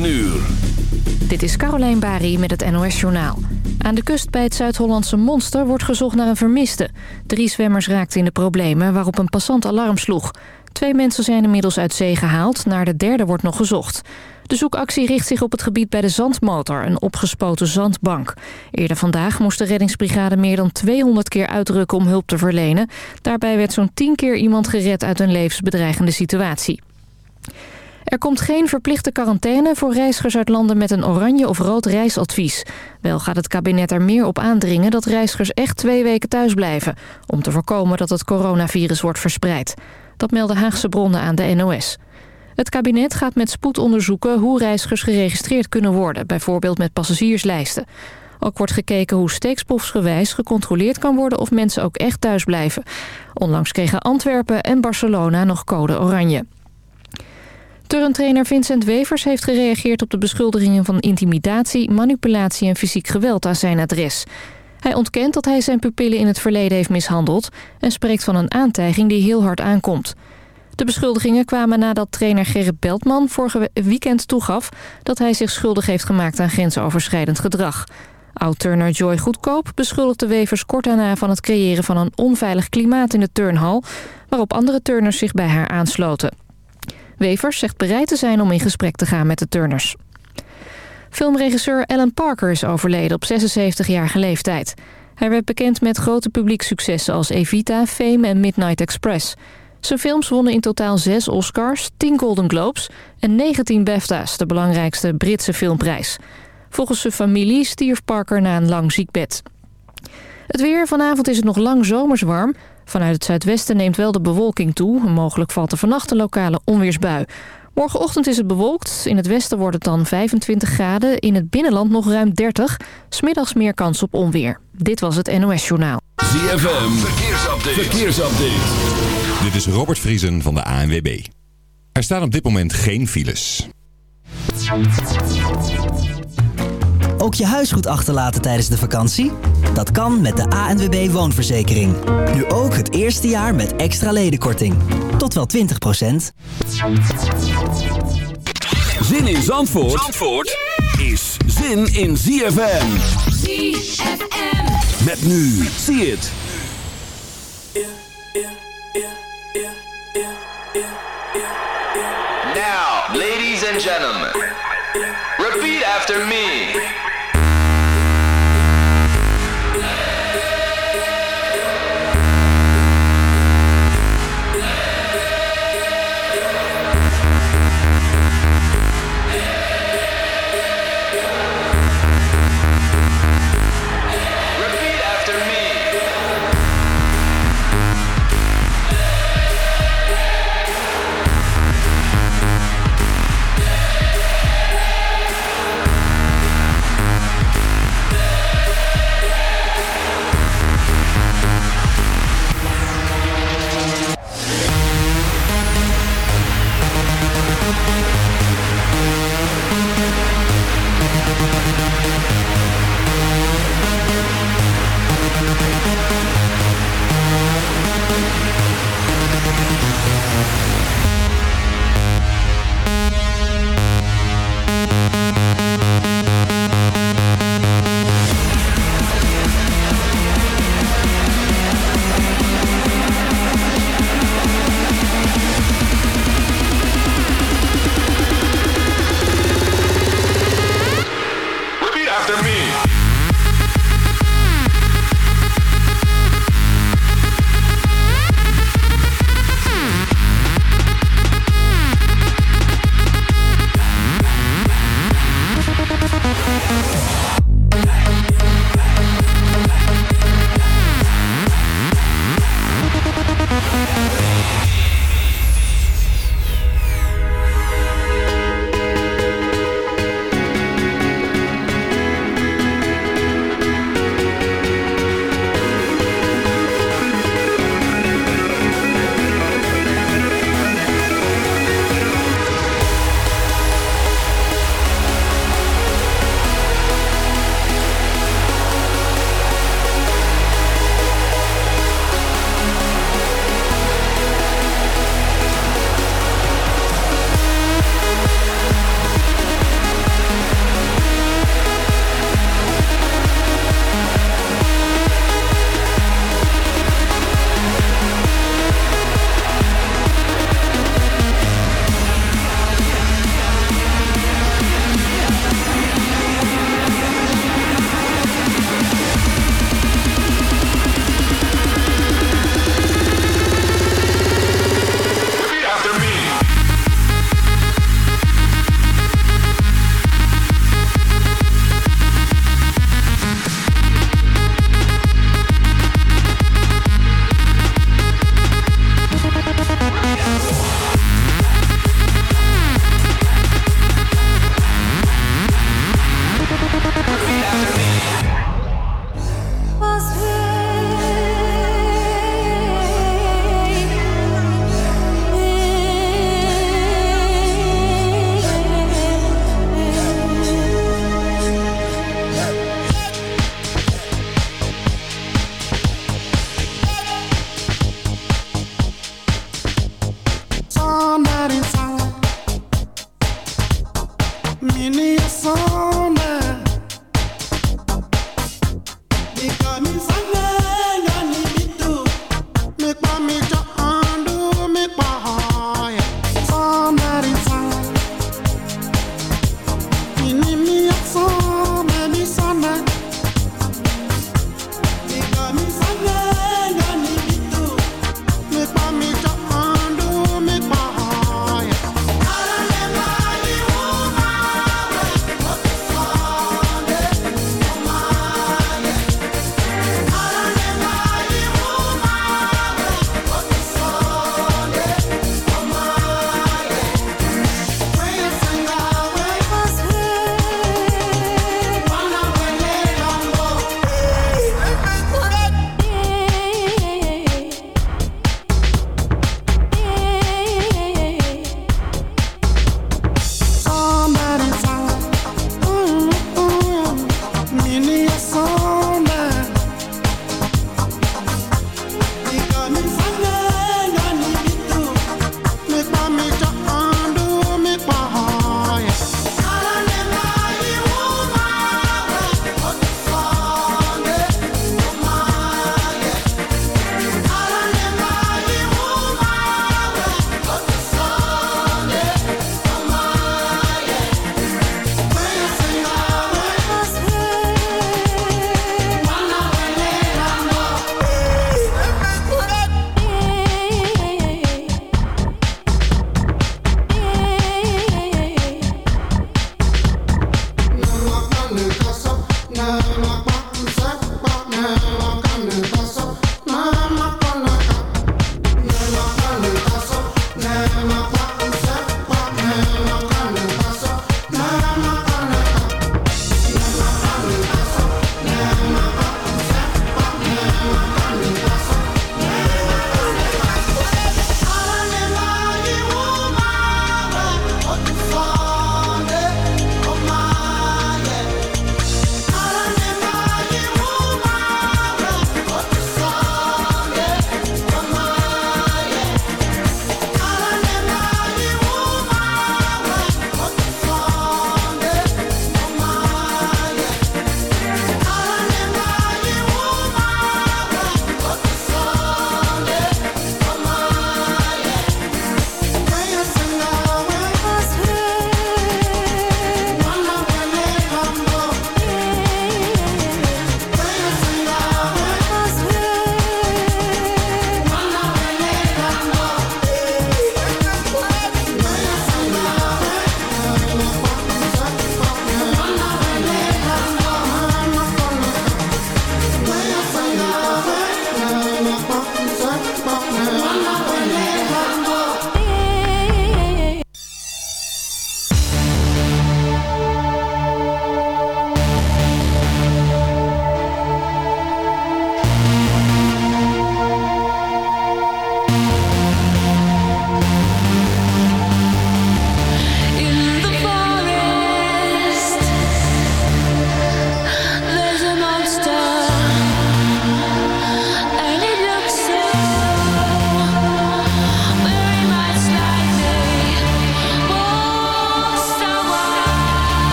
9 uur. Dit is Carolijn Bari met het NOS Journaal. Aan de kust bij het Zuid-Hollandse Monster wordt gezocht naar een vermiste. Drie zwemmers raakten in de problemen waarop een passant alarm sloeg. Twee mensen zijn inmiddels uit zee gehaald, naar de derde wordt nog gezocht. De zoekactie richt zich op het gebied bij de Zandmotor, een opgespoten zandbank. Eerder vandaag moest de reddingsbrigade meer dan 200 keer uitrukken om hulp te verlenen. Daarbij werd zo'n 10 keer iemand gered uit een levensbedreigende situatie. Er komt geen verplichte quarantaine voor reizigers uit landen met een oranje of rood reisadvies. Wel gaat het kabinet er meer op aandringen dat reizigers echt twee weken thuis blijven... om te voorkomen dat het coronavirus wordt verspreid. Dat melden Haagse bronnen aan de NOS. Het kabinet gaat met spoed onderzoeken hoe reizigers geregistreerd kunnen worden... bijvoorbeeld met passagierslijsten. Ook wordt gekeken hoe steekspofsgewijs gecontroleerd kan worden... of mensen ook echt thuis blijven. Onlangs kregen Antwerpen en Barcelona nog code oranje. Turntrainer Vincent Wevers heeft gereageerd op de beschuldigingen van intimidatie, manipulatie en fysiek geweld aan zijn adres. Hij ontkent dat hij zijn pupillen in het verleden heeft mishandeld en spreekt van een aantijging die heel hard aankomt. De beschuldigingen kwamen nadat trainer Gerrit Beltman vorige weekend toegaf dat hij zich schuldig heeft gemaakt aan grensoverschrijdend gedrag. Oud-turner Joy Goedkoop beschuldigde Wevers kort daarna van het creëren van een onveilig klimaat in de turnhal, waarop andere turners zich bij haar aansloten. Wevers zegt bereid te zijn om in gesprek te gaan met de turners. Filmregisseur Alan Parker is overleden op 76-jarige leeftijd. Hij werd bekend met grote publieksuccessen als Evita, Fame en Midnight Express. Zijn films wonnen in totaal 6 Oscars, 10 Golden Globes en 19 BAFTA's, de belangrijkste Britse filmprijs. Volgens zijn familie stierf Parker na een lang ziekbed. Het weer, vanavond is het nog lang zomers warm. Vanuit het zuidwesten neemt wel de bewolking toe. Mogelijk valt er vannacht een lokale onweersbui. Morgenochtend is het bewolkt. In het westen wordt het dan 25 graden. In het binnenland nog ruim 30. Smiddags meer kans op onweer. Dit was het NOS Journaal. ZFM, verkeersupdate. verkeersupdate. Dit is Robert Vriesen van de ANWB. Er staan op dit moment geen files. Ook je huis goed achterlaten tijdens de vakantie? Dat kan met de ANWB Woonverzekering. Nu ook het eerste jaar met extra ledenkorting. Tot wel 20% Zin in Zandvoort, Zandvoort is zin in ZFM. ZFM. Met nu, zie het. Now, ladies and gentlemen, repeat after me. MUZIEK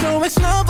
So it's love.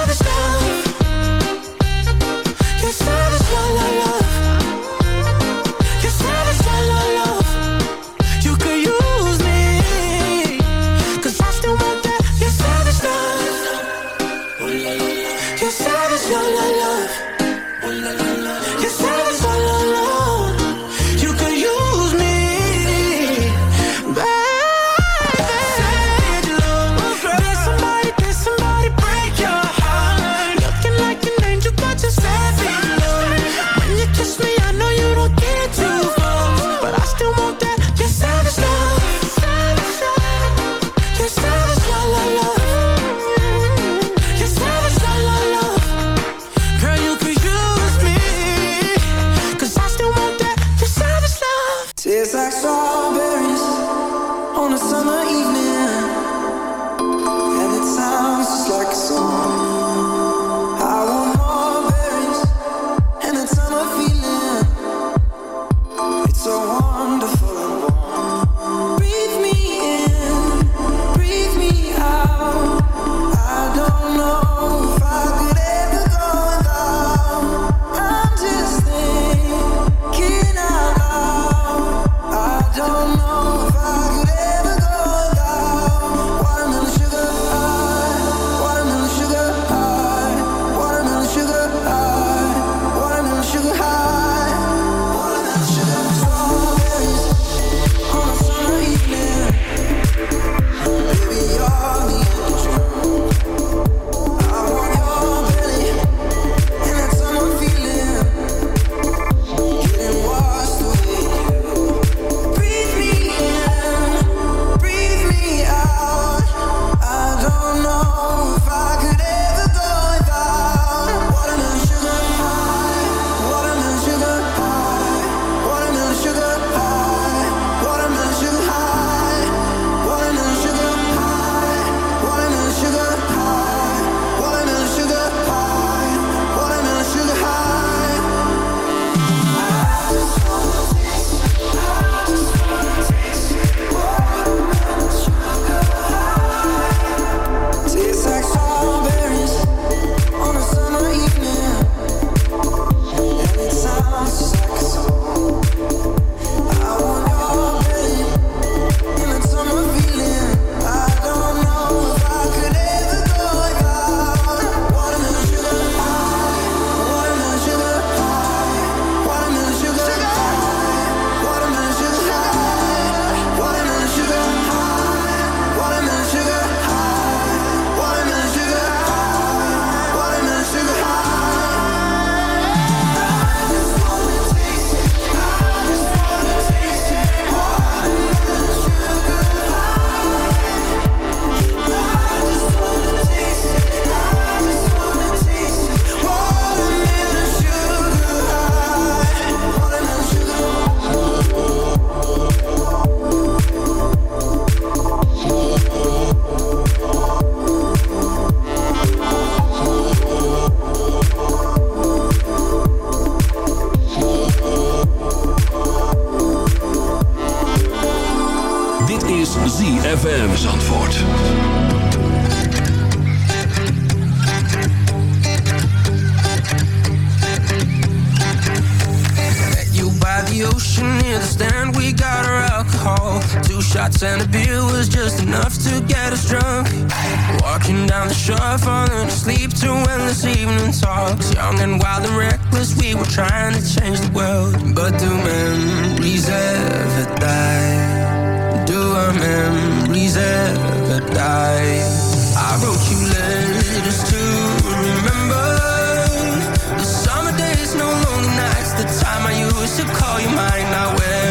memories ever die. I wrote you letters to remember the summer days, no lonely nights, the time I used to call you mine. I wear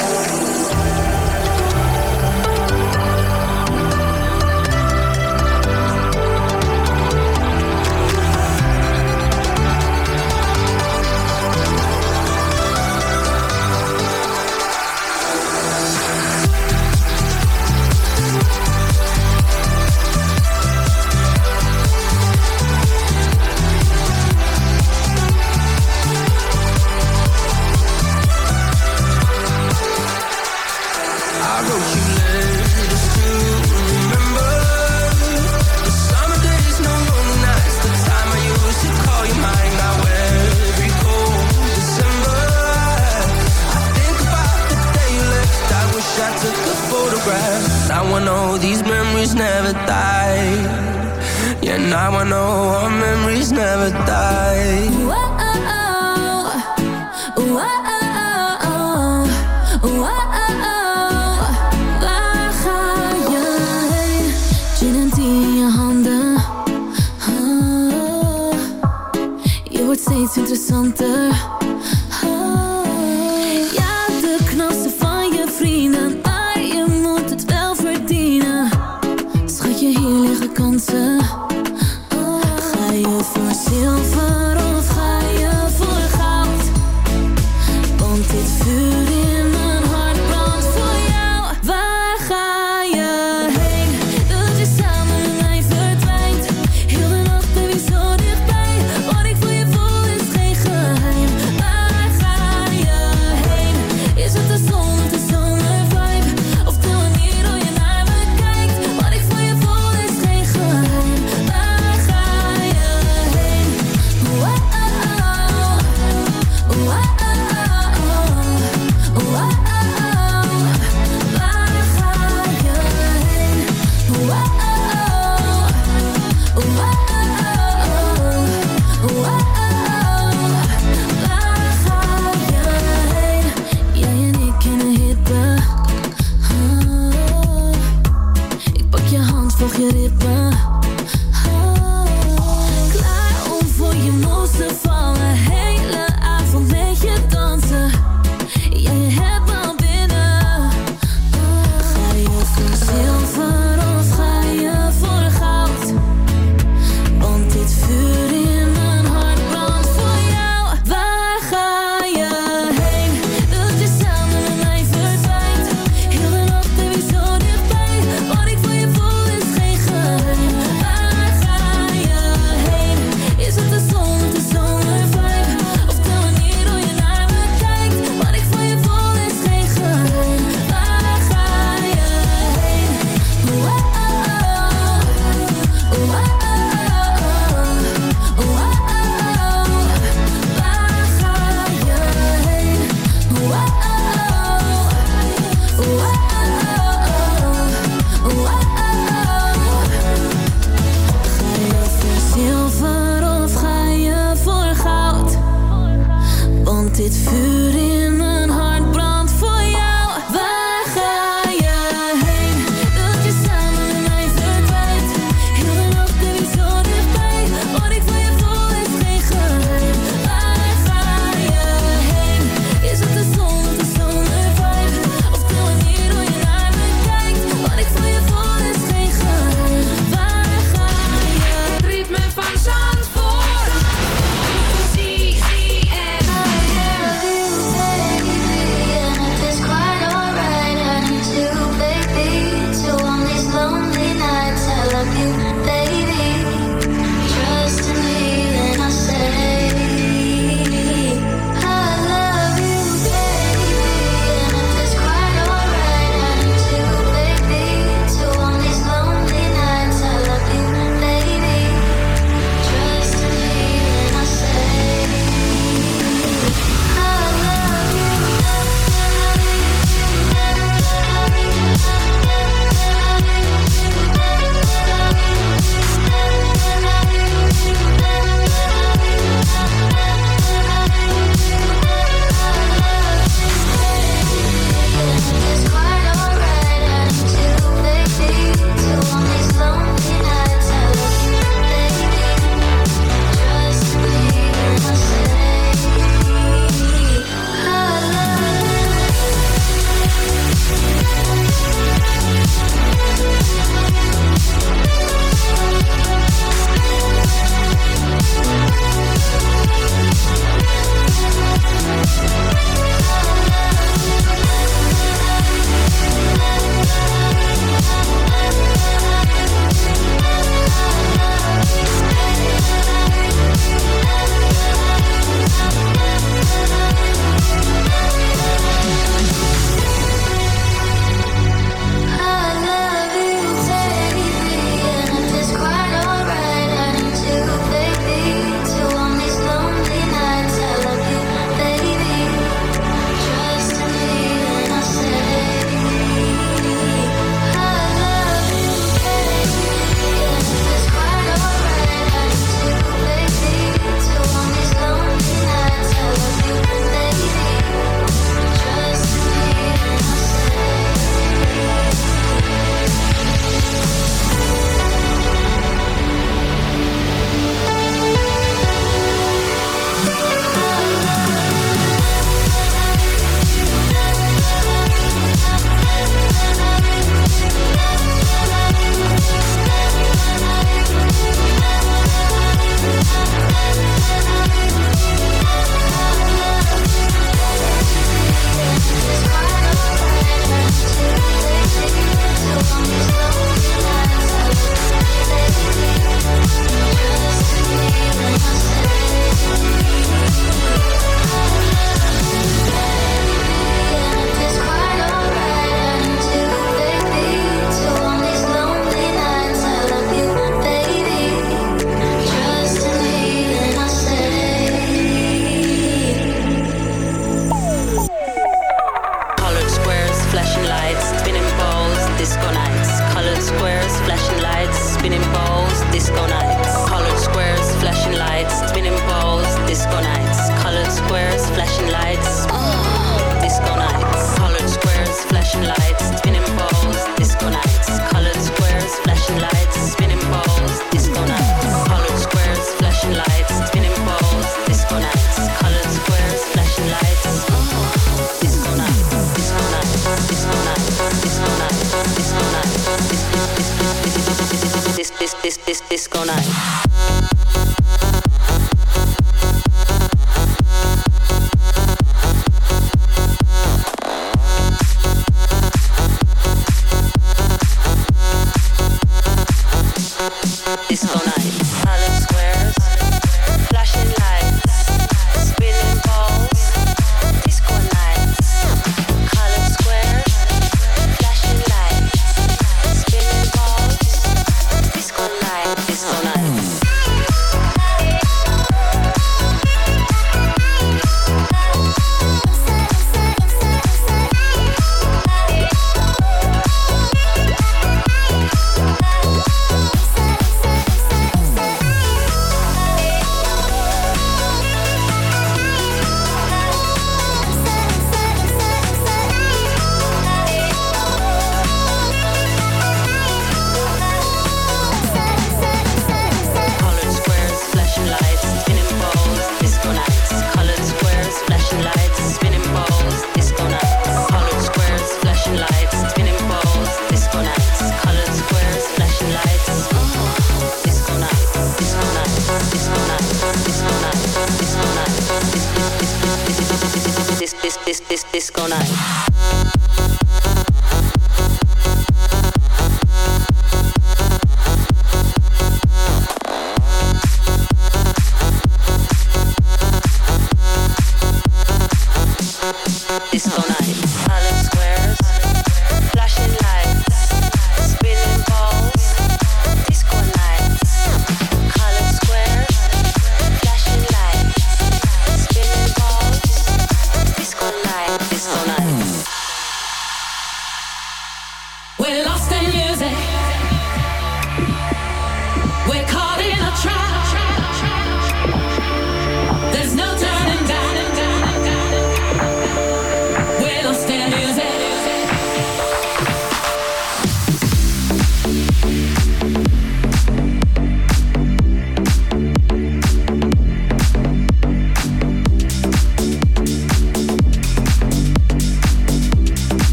Disco night.